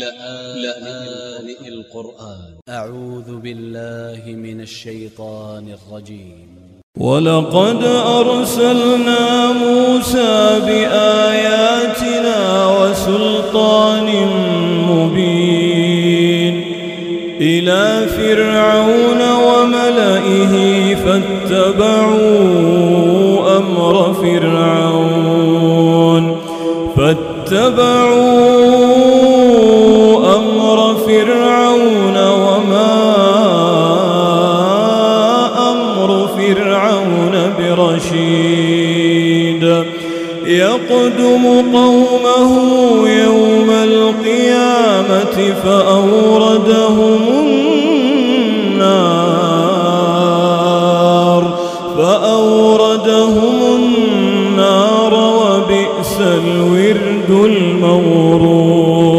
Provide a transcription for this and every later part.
لآن القرآن. أ ع و ذ ب ا ل ل ه من ا ل ش ي ط ا ن ا ل ج ي م ولقد أرسلنا موسى بآياتنا وسلطان مبين إلى فرعون وملئه فاتبعوا أمر فرعون فاتبعوا يقدم قومه يوم القيامة فأوردهم النار فأوردهم النار وبئس الورد المورود.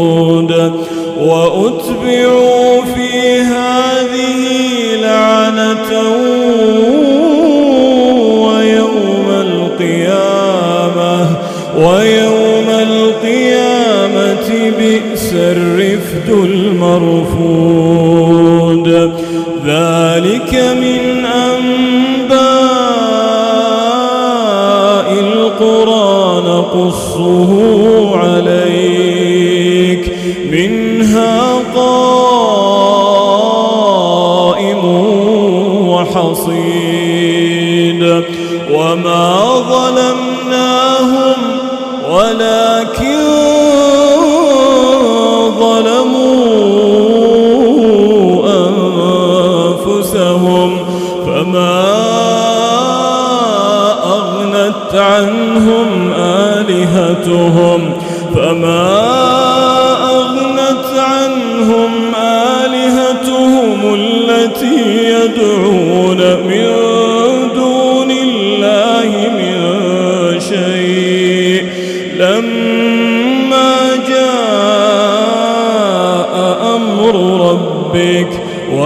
منها قائم وحصيد. وما ظلمناهم ولكن ظلموا أنفسهم. فما أغنت عنهم آلهتهم. فما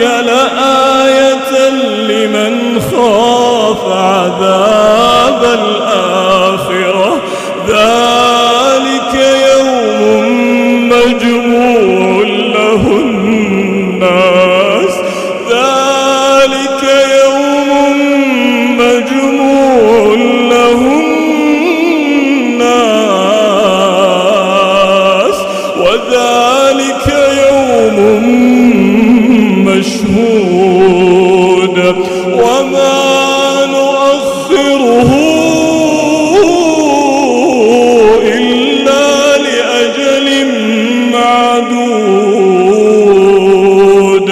لآية لمن خاف عذاب معدود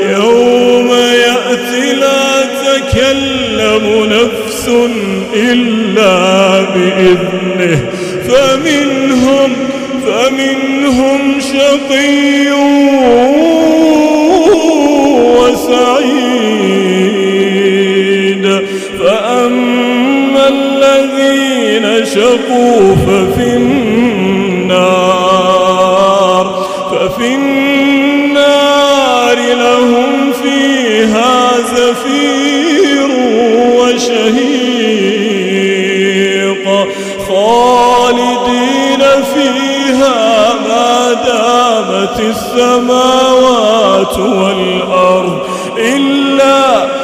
يوم يأتي لا تكلم نفس إلا بإذنه. فمنهم فمنهم شقي وسعيد. فأما الذين شقوا ففي النار ففي النار لهم فيها زفير وشهيق. خالدين فيها ما دامت السماوات والأرض إلا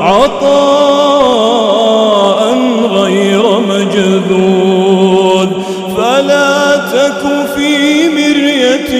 عطاء غير مجذوذ فلا تك في مرية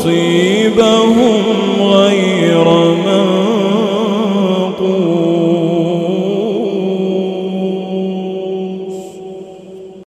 يصيبه